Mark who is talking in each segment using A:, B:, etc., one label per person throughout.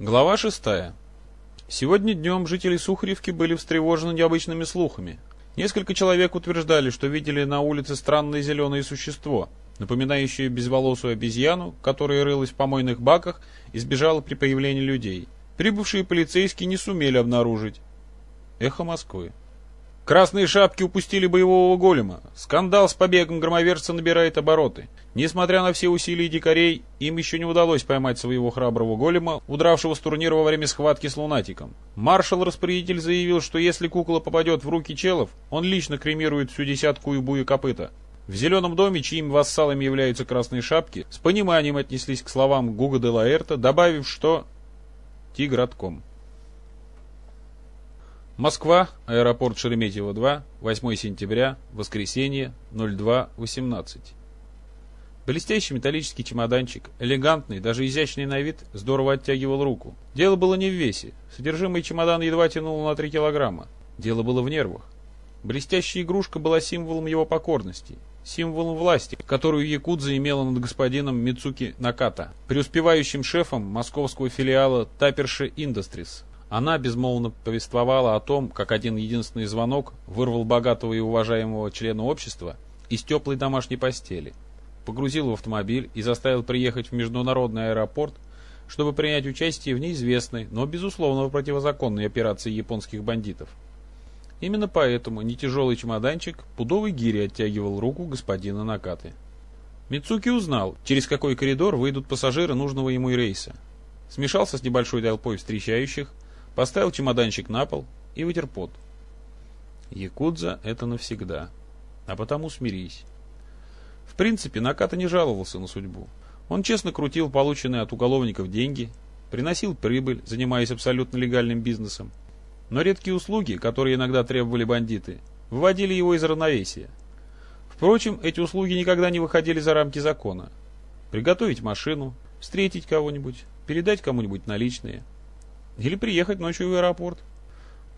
A: Глава 6. Сегодня днем жители Сухаревки были встревожены необычными слухами. Несколько человек утверждали, что видели на улице странное зеленое существо, напоминающее безволосую обезьяну, которая рылась в помойных баках и сбежала при появлении людей. Прибывшие полицейские не сумели обнаружить. Эхо Москвы. Красные шапки упустили боевого голема. Скандал с побегом громовержца набирает обороты. Несмотря на все усилия дикарей, им еще не удалось поймать своего храброго голема, удравшего с турнира во время схватки с лунатиком. Маршал-распорядитель заявил, что если кукла попадет в руки челов, он лично кремирует всю десятку и буя копыта. В «Зеленом доме», чьими вассалами являются красные шапки, с пониманием отнеслись к словам Гуга де Лаэрта, добавив, что «Тигратком». Москва, аэропорт Шереметьево-2, 8 сентября, воскресенье, 02.18. Блестящий металлический чемоданчик, элегантный, даже изящный на вид, здорово оттягивал руку. Дело было не в весе. Содержимое чемодана едва тянуло на 3 килограмма. Дело было в нервах. Блестящая игрушка была символом его покорности, символом власти, которую Якудза имела над господином Мицуки Наката, преуспевающим шефом московского филиала Таперши Industries, она безмолвно повествовала о том, как один единственный звонок вырвал богатого и уважаемого члена общества из теплой домашней постели, погрузил в автомобиль и заставил приехать в международный аэропорт, чтобы принять участие в неизвестной, но безусловно противозаконной операции японских бандитов. Именно поэтому нетяжелый чемоданчик пудовой гири оттягивал руку господина Накаты. Мицуки узнал, через какой коридор выйдут пассажиры нужного ему рейса. Смешался с небольшой толпой встречающих, Поставил чемоданчик на пол и вытер пот. Якудза — это навсегда. А потому смирись. В принципе, Наката не жаловался на судьбу. Он честно крутил полученные от уголовников деньги, приносил прибыль, занимаясь абсолютно легальным бизнесом. Но редкие услуги, которые иногда требовали бандиты, выводили его из равновесия. Впрочем, эти услуги никогда не выходили за рамки закона. Приготовить машину, встретить кого-нибудь, передать кому-нибудь наличные – или приехать ночью в аэропорт.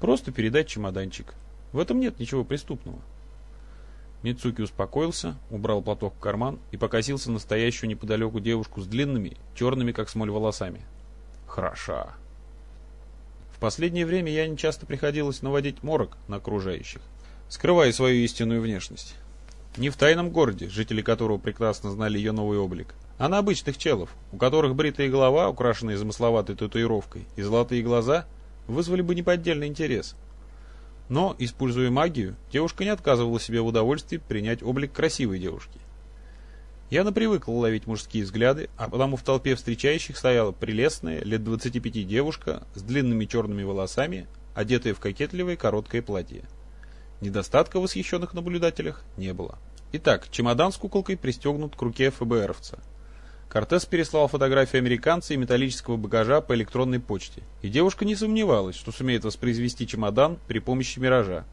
A: Просто передать чемоданчик. В этом нет ничего преступного. Мицуки успокоился, убрал платок в карман и покосился на стоящую неподалеку девушку с длинными, черными как смоль волосами. Хороша. В последнее время я не часто приходилось наводить морок на окружающих, скрывая свою истинную внешность. Не в тайном городе, жители которого прекрасно знали ее новый облик, а на обычных челов, у которых бритая голова, украшенная замысловатой татуировкой, и золотые глаза вызвали бы неподдельный интерес. Но, используя магию, девушка не отказывала себе в удовольствии принять облик красивой девушки. Я напривыкл ловить мужские взгляды, а потому в толпе встречающих стояла прелестная, лет 25 девушка с длинными черными волосами, одетая в кокетливое короткое платье. Недостатка в восхищенных наблюдателях не было. Итак, чемодан с куколкой пристегнут к руке ФБРовца. Кортес переслал фотографии американца и металлического багажа по электронной почте, и девушка не сомневалась, что сумеет воспроизвести чемодан при помощи миража.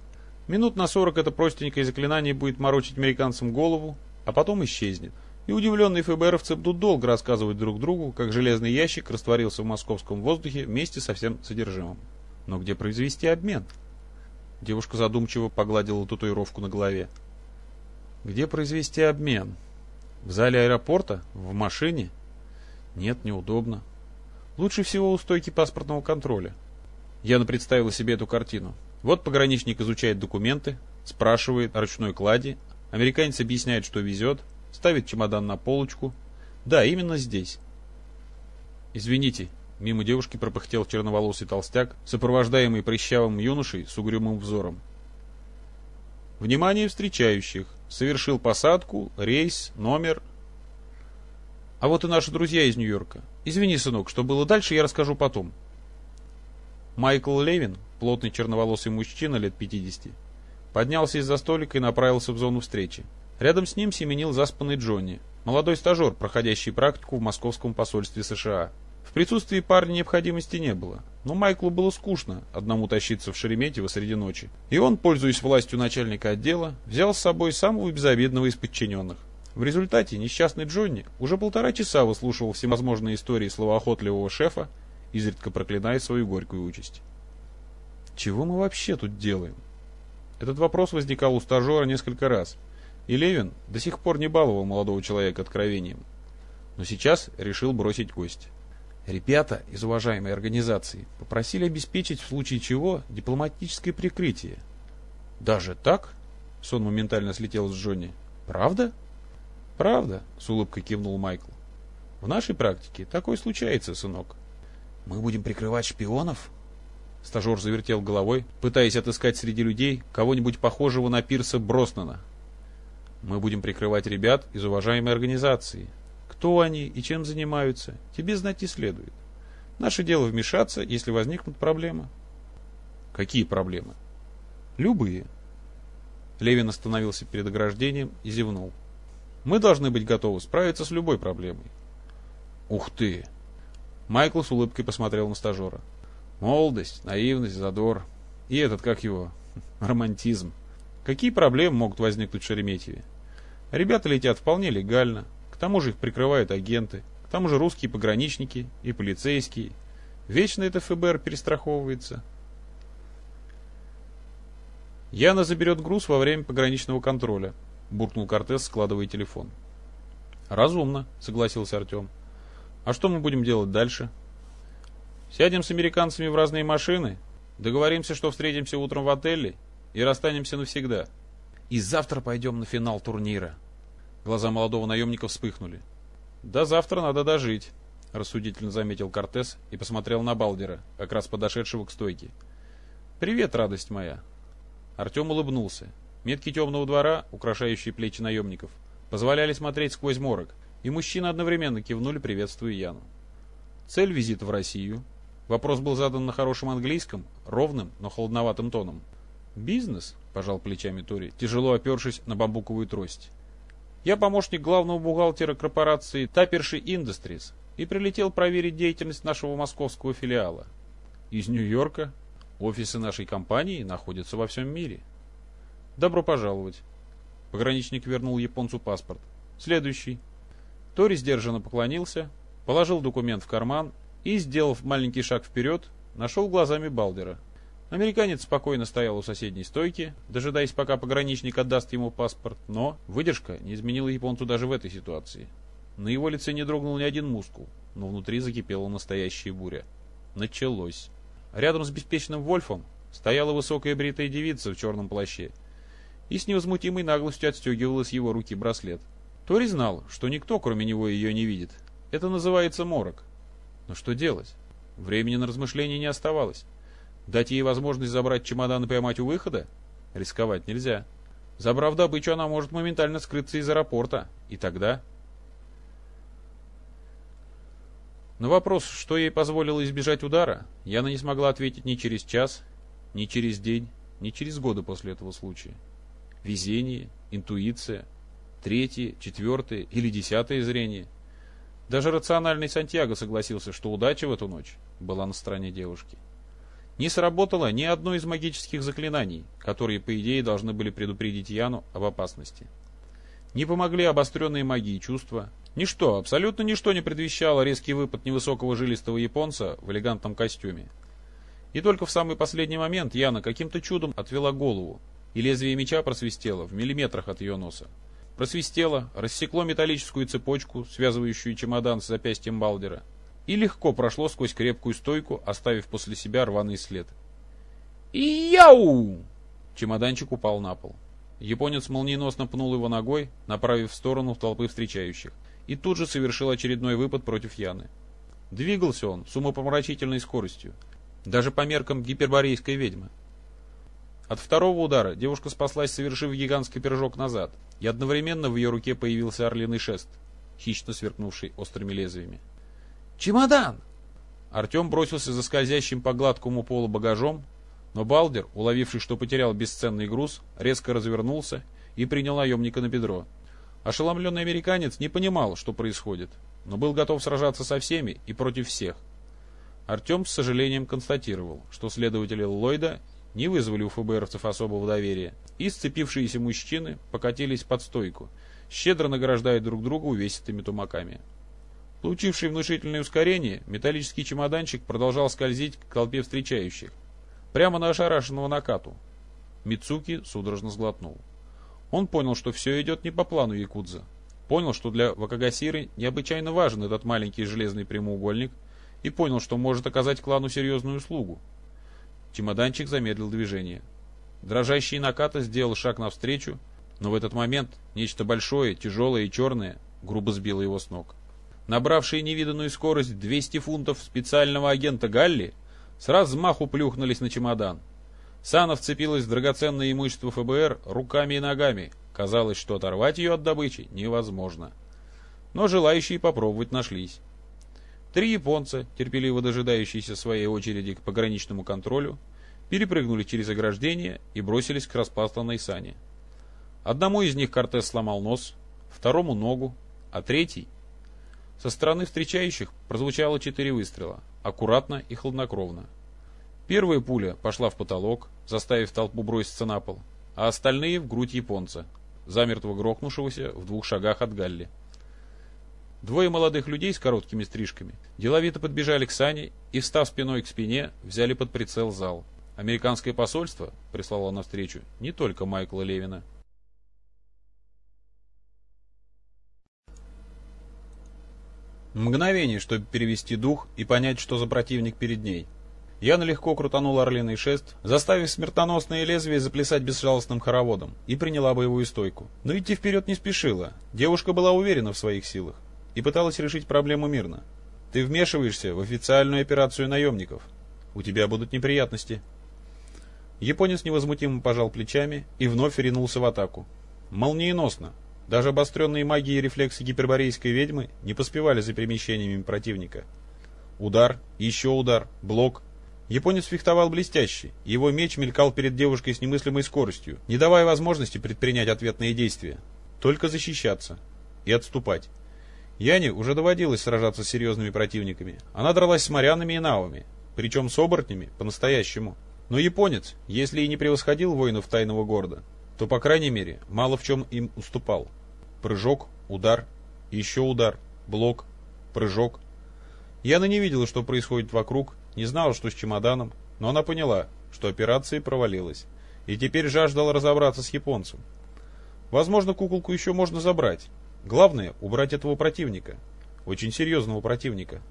A: Минут на сорок это простенькое заклинание будет морочить американцам голову, а потом исчезнет. И удивленные ФБРовцы будут долго рассказывать друг другу, как железный ящик растворился в московском воздухе вместе со всем содержимым. Но где произвести обмен? Девушка задумчиво погладила татуировку на голове. Где произвести обмен? В зале аэропорта? В машине? Нет, неудобно. Лучше всего у стойки паспортного контроля. Яна представила себе эту картину. Вот пограничник изучает документы, спрашивает о ручной кладе, американец объясняет, что везет, ставит чемодан на полочку. Да, именно здесь. Извините, мимо девушки пропыхтел черноволосый толстяк, сопровождаемый прыщавым юношей с угрюмым взором. Внимание встречающих. Совершил посадку, рейс, номер. А вот и наши друзья из Нью-Йорка. Извини, сынок, что было дальше, я расскажу потом. Майкл Левин, плотный черноволосый мужчина лет 50, поднялся из-за столика и направился в зону встречи. Рядом с ним семенил заспанный Джонни, молодой стажер, проходящий практику в московском посольстве США. В присутствии парня необходимости не было, но Майклу было скучно одному тащиться в Шереметьево среди ночи. И он, пользуясь властью начальника отдела, взял с собой самого безобидного из подчиненных. В результате несчастный Джонни уже полтора часа выслушивал всевозможные истории словоохотливого шефа, изредка проклиная свою горькую участь. Чего мы вообще тут делаем? Этот вопрос возникал у стажера несколько раз, и Левин до сих пор не баловал молодого человека откровением. Но сейчас решил бросить кость. Ребята из уважаемой организации попросили обеспечить в случае чего дипломатическое прикрытие. Даже так? Сон моментально слетел с Джонни. Правда? Правда, с улыбкой кивнул Майкл. В нашей практике такое случается, сынок. Мы будем прикрывать шпионов? Стажер завертел головой, пытаясь отыскать среди людей кого-нибудь похожего на Пирса Броснана. Мы будем прикрывать ребят из уважаемой организации, кто они и чем занимаются, тебе знать не следует. Наше дело вмешаться, если возникнут проблемы. Какие проблемы? Любые. Левин остановился перед ограждением и зевнул. Мы должны быть готовы справиться с любой проблемой. Ух ты! Майкл с улыбкой посмотрел на стажера. Молодость, наивность, задор. И этот, как его, романтизм. Какие проблемы могут возникнуть в Шереметьеве? Ребята летят вполне легально, тому же их прикрывают агенты, к тому же русские пограничники и полицейские. Вечно это ФБР перестраховывается. Яна заберет груз во время пограничного контроля, буркнул Кортес, складывая телефон. Разумно, согласился Артем. А что мы будем делать дальше? Сядем с американцами в разные машины, договоримся, что встретимся утром в отеле и расстанемся навсегда. И завтра пойдем на финал турнира, Глаза молодого наемника вспыхнули. «До завтра надо дожить», — рассудительно заметил Кортес и посмотрел на Балдера, как раз подошедшего к стойке. «Привет, радость моя!» Артем улыбнулся. Метки темного двора, украшающие плечи наемников, позволяли смотреть сквозь морок, и мужчины одновременно кивнули, приветствуя Яну. Цель визита в Россию. Вопрос был задан на хорошем английском, ровным, но холодноватым тоном. «Бизнес?» – пожал плечами Тори, тяжело опершись на бамбуковую трость. Я помощник главного бухгалтера корпорации Таперши Industries и прилетел проверить деятельность нашего московского филиала. Из Нью-Йорка. Офисы нашей компании находятся во всем мире. Добро пожаловать. Пограничник вернул японцу паспорт. Следующий. Тори сдержанно поклонился, положил документ в карман и, сделав маленький шаг вперед, нашел глазами Балдера. Американец спокойно стоял у соседней стойки, дожидаясь, пока пограничник отдаст ему паспорт, но выдержка не изменила японцу даже в этой ситуации. На его лице не дрогнул ни один мускул, но внутри закипела настоящая буря. Началось. Рядом с беспечным Вольфом стояла высокая бритая девица в черном плаще и с невозмутимой наглостью отстегивала с его руки браслет. Тори знал, что никто, кроме него, ее не видит. Это называется морок. Но что делать? Времени на размышления не оставалось. Дать ей возможность забрать чемодан и поймать у выхода? Рисковать нельзя. Забрав добычу, она может моментально скрыться из аэропорта. И тогда... На вопрос, что ей позволило избежать удара, Яна не смогла ответить ни через час, ни через день, ни через годы после этого случая. Везение, интуиция, третье, четвертое или десятое зрение. Даже рациональный Сантьяго согласился, что удача в эту ночь была на стороне девушки. Не сработало ни одно из магических заклинаний, которые, по идее, должны были предупредить Яну об опасности. Не помогли обостренные магии чувства. Ничто, абсолютно ничто не предвещало резкий выпад невысокого жилистого японца в элегантном костюме. И только в самый последний момент Яна каким-то чудом отвела голову, и лезвие меча просвистело в миллиметрах от ее носа. Просвистело, рассекло металлическую цепочку, связывающую чемодан с запястьем Балдера, и легко прошло сквозь крепкую стойку, оставив после себя рваный след. «Яу!» Чемоданчик упал на пол. Японец молниеносно пнул его ногой, направив в сторону толпы встречающих, и тут же совершил очередной выпад против Яны. Двигался он с умопомрачительной скоростью, даже по меркам гиперборейской ведьмы. От второго удара девушка спаслась, совершив гигантский пирожок назад, и одновременно в ее руке появился орлиный шест, хищно сверкнувший острыми лезвиями. «Чемодан!» Артем бросился за скользящим по гладкому полу багажом, но Балдер, уловивший, что потерял бесценный груз, резко развернулся и принял наемника на бедро. Ошеломленный американец не понимал, что происходит, но был готов сражаться со всеми и против всех. Артем с сожалением констатировал, что следователи Ллойда не вызвали у ФБРовцев особого доверия, и сцепившиеся мужчины покатились под стойку, щедро награждая друг друга увесистыми тумаками. Получивший внушительное ускорение, металлический чемоданчик продолжал скользить к толпе встречающих. Прямо на ошарашенного накату. Мицуки судорожно сглотнул. Он понял, что все идет не по плану Якудза. Понял, что для Вакагасиры необычайно важен этот маленький железный прямоугольник, и понял, что может оказать клану серьезную услугу. Чемоданчик замедлил движение. Дрожащий Наката сделал шаг навстречу, но в этот момент нечто большое, тяжелое и черное грубо сбило его с ног. Набравшие невиданную скорость 200 фунтов специального агента Галли с размаху плюхнулись на чемодан. Сана вцепилась в драгоценное имущество ФБР руками и ногами. Казалось, что оторвать ее от добычи невозможно. Но желающие попробовать нашлись. Три японца, терпеливо дожидающиеся своей очереди к пограничному контролю, перепрыгнули через ограждение и бросились к распасланной сане. Одному из них Кортес сломал нос, второму ногу, а третий... Со стороны встречающих прозвучало четыре выстрела, аккуратно и хладнокровно. Первая пуля пошла в потолок, заставив толпу броситься на пол, а остальные в грудь японца, замертво грохнувшегося в двух шагах от Галли. Двое молодых людей с короткими стрижками деловито подбежали к Сане и, встав спиной к спине, взяли под прицел зал. Американское посольство прислало навстречу не только Майкла Левина. Мгновение, чтобы перевести дух и понять, что за противник перед ней. Яна легко крутанула орлиный шест, заставив смертоносное лезвие заплясать безжалостным хороводом, и приняла боевую стойку. Но идти вперед не спешила. Девушка была уверена в своих силах и пыталась решить проблему мирно. Ты вмешиваешься в официальную операцию наемников. У тебя будут неприятности. Японец невозмутимо пожал плечами и вновь ринулся в атаку. Молниеносно. Даже обостренные магией рефлексы гиперборейской ведьмы не поспевали за перемещениями противника. Удар, еще удар, блок. Японец фехтовал блестяще, его меч мелькал перед девушкой с немыслимой скоростью, не давая возможности предпринять ответные действия. Только защищаться и отступать. Яне уже доводилось сражаться с серьезными противниками. Она дралась с морянами и навами, причем с оборотнями по-настоящему. Но японец, если и не превосходил воинов тайного города, то, по крайней мере, мало в чем им уступал. Прыжок, удар, еще удар, блок, прыжок. Яна не видела, что происходит вокруг, не знала, что с чемоданом, но она поняла, что операция провалилась, и теперь жаждала разобраться с японцем. Возможно, куколку еще можно забрать, Главное – убрать этого противника. Очень серьезного противника.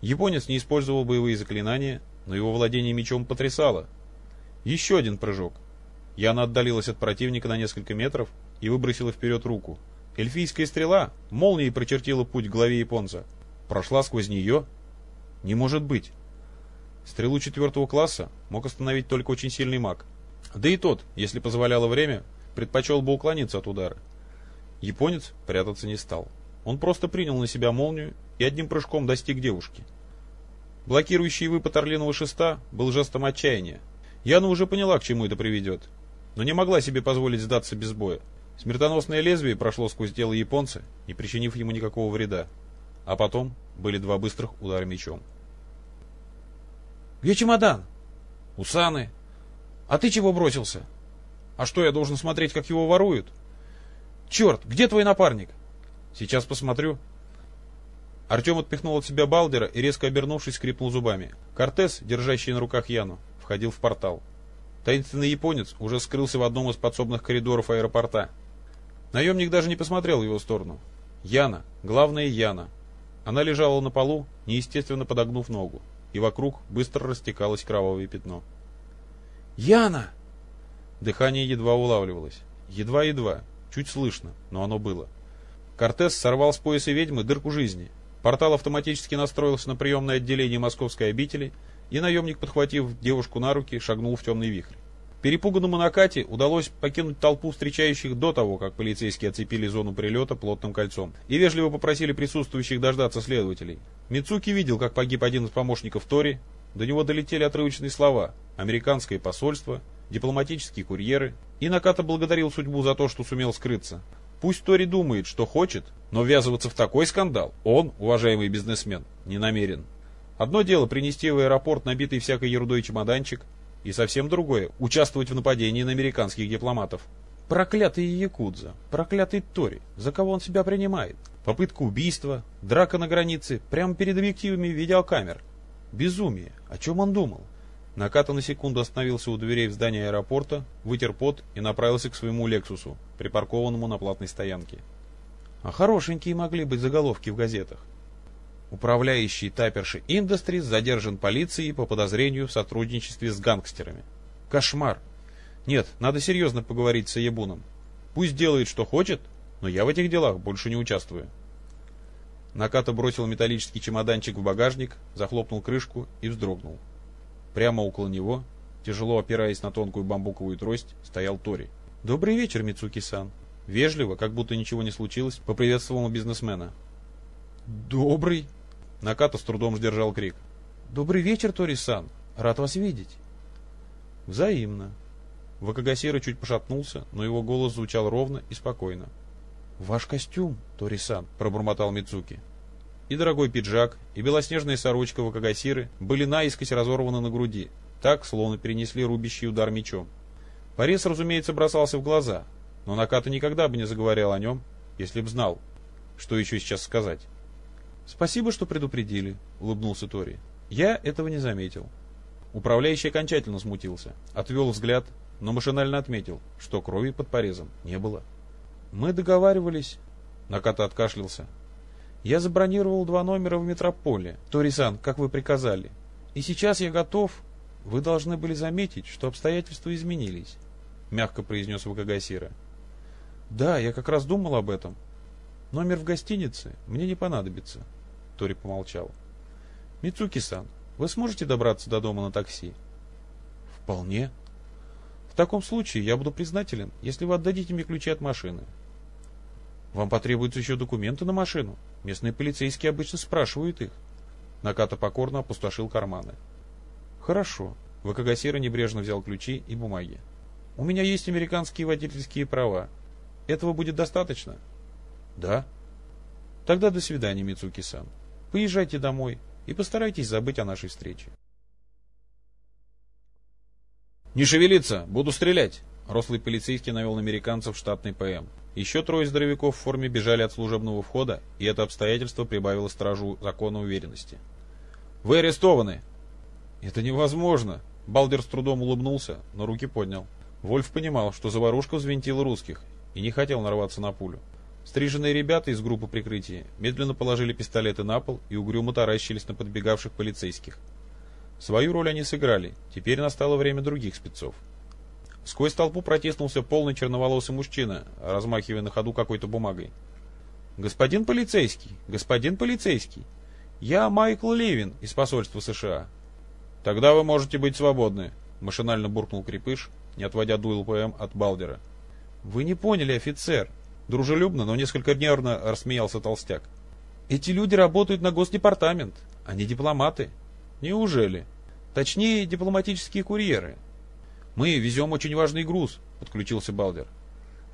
A: Японец не использовал боевые заклинания, но его владение мечом потрясало. Еще один прыжок. Яна отдалилась от противника на несколько метров и выбросила вперед руку. Эльфийская стрела молнией прочертила путь к голове японца. Прошла сквозь нее? Не может быть. Стрелу четвертого класса мог остановить только очень сильный маг. Да и тот, если позволяло время, предпочел бы уклониться от удара. Японец прятаться не стал. Он просто принял на себя молнию и одним прыжком достиг девушки. Блокирующий выпад орлиного шеста был жестом отчаяния. Яна уже поняла, к чему это приведет, но не могла себе позволить сдаться без боя. Смертоносное лезвие прошло сквозь тело японца, не причинив ему никакого вреда. А потом были два быстрых удара мечом.
B: «Где чемодан?» «Усаны». «А ты чего бросился?» «А что, я должен смотреть, как его воруют?» «Черт, где твой напарник?» «Сейчас посмотрю». Артем отпихнул от себя Балдера и, резко обернувшись, скрипнул зубами. Кортес, держащий на руках Яну, входил в портал. Таинственный японец уже скрылся в одном из подсобных коридоров аэропорта. Наемник даже не посмотрел в его сторону. Яна, главная Яна. Она лежала на полу, неестественно подогнув ногу, и вокруг быстро растекалось кровавое пятно.
A: «Яна!»
B: Дыхание едва улавливалось. Едва-едва. Чуть слышно, но оно было. Кортес сорвал с пояса ведьмы дырку жизни. Портал автоматически настроился на приемное отделение московской обители, и наемник, подхватив девушку на руки, шагнул в темный вихрь. Перепуганному Накате удалось покинуть толпу встречающих до того, как полицейские оцепили зону прилета плотным кольцом и вежливо попросили присутствующих дождаться следователей. Мицуки видел, как погиб один из помощников Тори, до него долетели отрывочные слова «Американское посольство», «Дипломатические курьеры», и Наката благодарил судьбу за то, что сумел скрыться. Пусть Тори думает, что хочет, но ввязываться в такой скандал он, уважаемый бизнесмен, не намерен. Одно дело принести в аэропорт набитый всякой ерундой чемоданчик, и совсем другое – участвовать в нападении на американских дипломатов. Проклятый Якудза, проклятый Тори, за кого он себя принимает? Попытка убийства, драка на границе, прямо перед объективами видеокамер. Безумие. О чем он думал? Наката на секунду остановился у дверей в здании аэропорта, вытер пот и направился к своему «Лексусу», припаркованному на платной стоянке. А хорошенькие могли быть заголовки в газетах. Управляющий таперши Industries задержан полицией по подозрению в сотрудничестве с гангстерами. Кошмар. Нет, надо серьезно поговорить с Ебуном. Пусть делает, что хочет, но я в этих делах больше не участвую. Наката бросил металлический чемоданчик в багажник, захлопнул крышку и вздрогнул. Прямо около него, тяжело опираясь на тонкую бамбуковую трость, стоял Тори. «Добрый вечер, Мицуки-сан!» Вежливо, как будто ничего не случилось, поприветствовал бизнесмена. «Добрый!» Наката с трудом сдержал крик. «Добрый вечер, Тори-сан! Рад вас видеть!» «Взаимно!» Вакагасира чуть пошатнулся, но его голос звучал ровно и спокойно. «Ваш костюм, Тори-сан!» — пробормотал Мицуки. И дорогой пиджак, и белоснежная сорочка Вакагасиры были наискось разорваны на груди, так, словно перенесли рубящий удар мечом. Порез, разумеется, бросался в глаза, но Наката никогда бы не заговорил о нем, если б знал, что еще сейчас сказать. «Спасибо, что предупредили», — улыбнулся Тори. «Я этого не заметил». Управляющий окончательно смутился, отвел взгляд, но машинально отметил, что крови под порезом не было. Мы договаривались... Наката откашлялся. Я забронировал два номера в метрополе. Торисан, как вы приказали. И сейчас я готов... Вы должны были заметить, что обстоятельства изменились. Мягко произнес Вакагасира. Да, я как раз думал об этом. Номер в гостинице мне не понадобится. Тори помолчал. Мицуки-сан, вы сможете добраться до дома на такси? Вполне. В таком случае я буду признателен, если вы отдадите мне ключи от машины. Вам потребуются еще документы на машину. Местные полицейские обычно спрашивают их. Наката покорно опустошил карманы. Хорошо. Вакагасира небрежно взял ключи и бумаги. У меня есть американские водительские права. Этого будет достаточно? Да. Тогда до свидания, Мицуки-сан. Поезжайте домой и постарайтесь забыть о нашей встрече.
A: «Не шевелиться! Буду стрелять!» Рослый полицейский навел на американцев штатный ПМ. Еще трое здоровяков в форме бежали от служебного входа, и это обстоятельство прибавило стражу закона уверенности. «Вы арестованы!» «Это невозможно!» Балдер с трудом улыбнулся, но руки поднял. Вольф понимал, что заварушка взвинтила русских, и не хотел нарваться на пулю. Стриженные ребята из группы прикрытия медленно положили пистолеты на пол и угрюмо таращились на подбегавших полицейских. Свою роль они сыграли, теперь настало время других спецов. Сквозь толпу протиснулся полный черноволосый мужчина, размахивая на ходу какой-то бумагой. «Господин полицейский! Господин полицейский! Я Майкл Левин из посольства США!» «Тогда вы можете быть свободны», — машинально буркнул Крепыш, не отводя дуйл ПМ от Балдера. «Вы не поняли, офицер!» Дружелюбно, но несколько нервно рассмеялся толстяк. «Эти люди работают на Госдепартамент, они дипломаты». «Неужели?» «Точнее, дипломатические курьеры. «Мы везем очень важный груз», — подключился Балдер.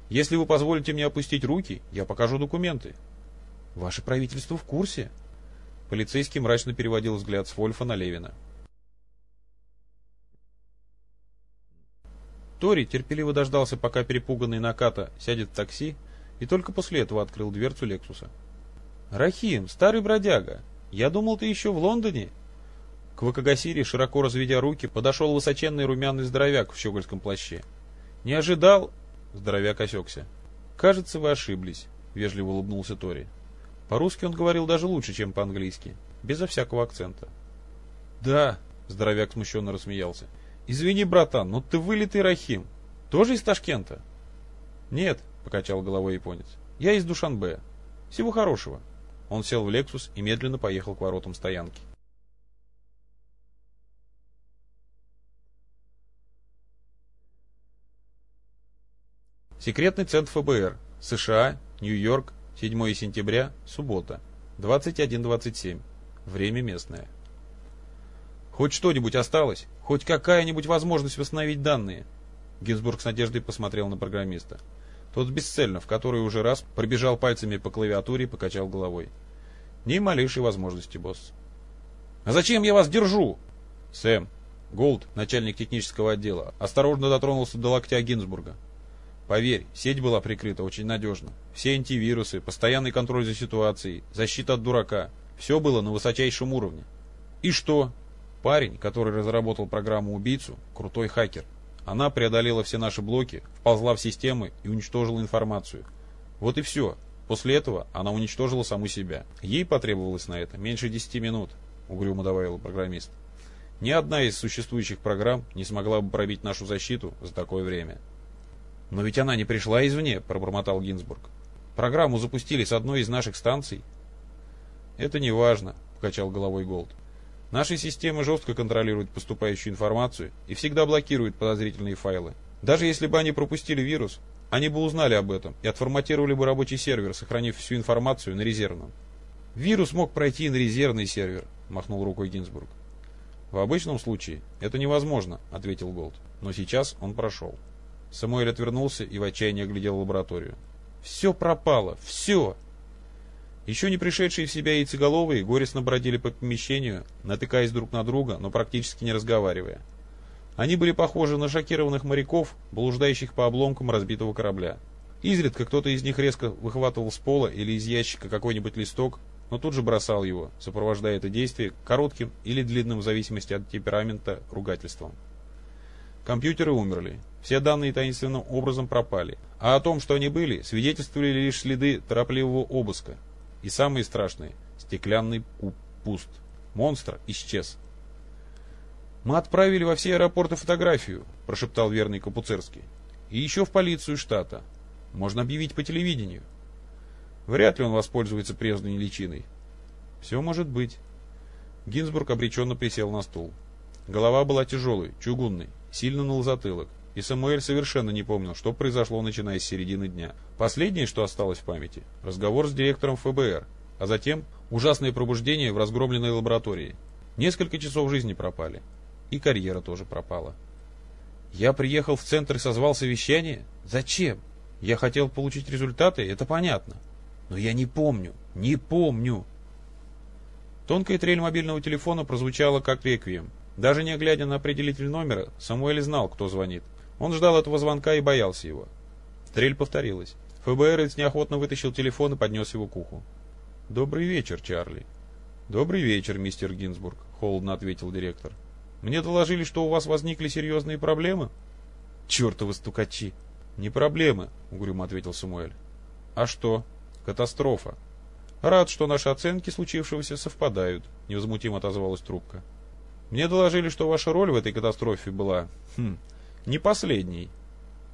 A: «Если вы позволите мне опустить руки, я покажу документы». «Ваше правительство в курсе?» Полицейский мрачно переводил взгляд с Вольфа на Левина. Тори терпеливо дождался, пока перепуганный Наката сядет в такси, и только после этого открыл дверцу Лексуса. «Рахим, старый бродяга, я думал, ты еще в Лондоне?» К Вакагасире, широко разведя руки, подошел высоченный румяный здоровяк в щегольском плаще. «Не ожидал...» Здоровяк осекся. «Кажется, вы ошиблись», — вежливо улыбнулся Тори. По-русски он говорил даже лучше, чем по-английски, безо всякого акцента. «Да», — здоровяк смущенно рассмеялся. «Извини, братан, но ты вылитый Рахим. Тоже из Ташкента?» «Нет», — покачал головой японец. «Я из Душанбе. Всего хорошего». Он сел в «Лексус» и медленно поехал к воротам стоянки. Секретный центр ФБР. США. Нью-Йорк. 7 сентября. Суббота. 21.27. Время местное. Хоть что-нибудь осталось? Хоть какая-нибудь возможность восстановить данные? Гинзбург с надеждой посмотрел на программиста. Тот бесцельно, в который уже раз пробежал пальцами по клавиатуре и покачал головой. Ни малейшей возможности, босс. «А зачем я вас держу?» «Сэм». Голд, начальник технического отдела, осторожно дотронулся до локтя Гинзбурга. Поверь, сеть была прикрыта очень надежно. Все антивирусы, постоянный контроль за ситуацией, защита от дурака. Все было на высочайшем уровне. И что? Парень, который разработал программу «Убийцу», крутой хакер. Она преодолела все наши блоки, вползла в системы и уничтожила информацию. Вот и все.
B: После этого она уничтожила саму себя. Ей потребовалось на это меньше 10 минут, угрюмо добавил программист. Ни одна из существующих программ не смогла бы пробить нашу защиту за такое время. «Но ведь она не пришла извне», — пробормотал Гинзбург. «Программу запустили с одной из наших станций». «Это не важно», — покачал головой Голд. «Наши системы жестко контролируют поступающую информацию и всегда блокируют подозрительные файлы. Даже если бы они пропустили вирус, они бы узнали об этом и отформатировали бы рабочий сервер, сохранив всю информацию на резервном». «Вирус мог пройти на резервный сервер», — махнул рукой Гинзбург. «В обычном случае это невозможно», — ответил Голд. «Но сейчас он прошел». Самуэль отвернулся и в отчаянии оглядел лабораторию. «Все пропало! Все!» Еще не пришедшие в себя яйцеголовые горестно бродили по помещению, натыкаясь друг на друга, но практически не разговаривая. Они были похожи на шокированных моряков, блуждающих по обломкам разбитого корабля. Изредка кто-то из них резко выхватывал с пола или из ящика какой-нибудь листок, но тут же бросал его, сопровождая это действие коротким или длинным в зависимости от темперамента ругательством. Компьютеры умерли, все данные таинственным образом пропали, а о том, что они были, свидетельствовали лишь следы торопливого обыска. И самое страшное – стеклянный куб пуст. Монстр исчез. «Мы отправили во все аэропорты фотографию», – прошептал верный Капуцерский. «И еще в полицию штата. Можно объявить по телевидению». Вряд ли он воспользуется пресной личиной. Все может быть. Гинзбург обреченно присел на стул. Голова была тяжелой, чугунной, сильно ныл затылок, и Самуэль совершенно не помнил, что произошло, начиная с середины дня. Последнее, что осталось в памяти, разговор с директором ФБР, а затем ужасное пробуждение в разгромленной лаборатории. Несколько часов жизни пропали. И карьера тоже пропала. Я приехал в центр и созвал совещание? Зачем? Я хотел получить результаты, это понятно. Но я не помню, не помню. Тонкая трель мобильного телефона прозвучала как реквием. Даже не глядя на определитель номера, Самуэль знал, кто звонит. Он ждал этого звонка и боялся его. Трель повторилась. ФБРец неохотно вытащил телефон и поднес его к уху. «Добрый вечер, Чарли». «Добрый вечер, мистер Гинзбург», — холодно ответил директор. «Мне доложили, что у вас возникли серьезные проблемы?» «Чертовы стукачи!» «Не проблемы», — угрюмо ответил Самуэль. «А что?» Катастрофа. Рад, что наши оценки случившегося совпадают, невозмутимо отозвалась трубка. Мне доложили, что ваша роль в этой катастрофе была, хм, не последней.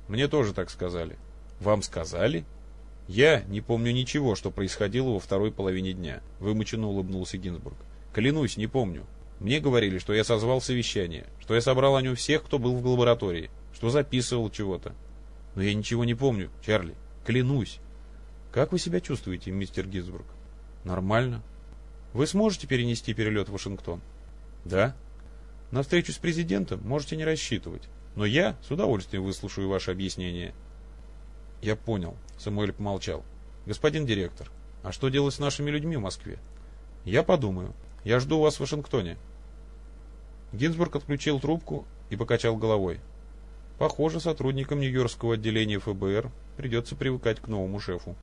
B: Мне тоже так сказали. Вам сказали? Я не помню ничего, что происходило во второй половине дня, вымученно улыбнулся Гинзбург. Клянусь, не помню. Мне говорили, что я созвал совещание, что я собрал о нем всех, кто был в лаборатории, что записывал чего-то. Но я ничего не помню, Чарли. Клянусь. Как вы себя чувствуете, мистер Гизбург? Нормально. Вы сможете перенести перелет в Вашингтон? Да. На встречу с президентом можете не рассчитывать. Но я с удовольствием выслушаю ваше объяснение. Я понял. Самуэль помолчал. Господин директор, а что делать с нашими людьми в Москве? Я подумаю. Я жду вас в Вашингтоне. Гинзбург отключил трубку и покачал головой. Похоже, сотрудникам Нью-Йоркского отделения ФБР придется привыкать к новому шефу.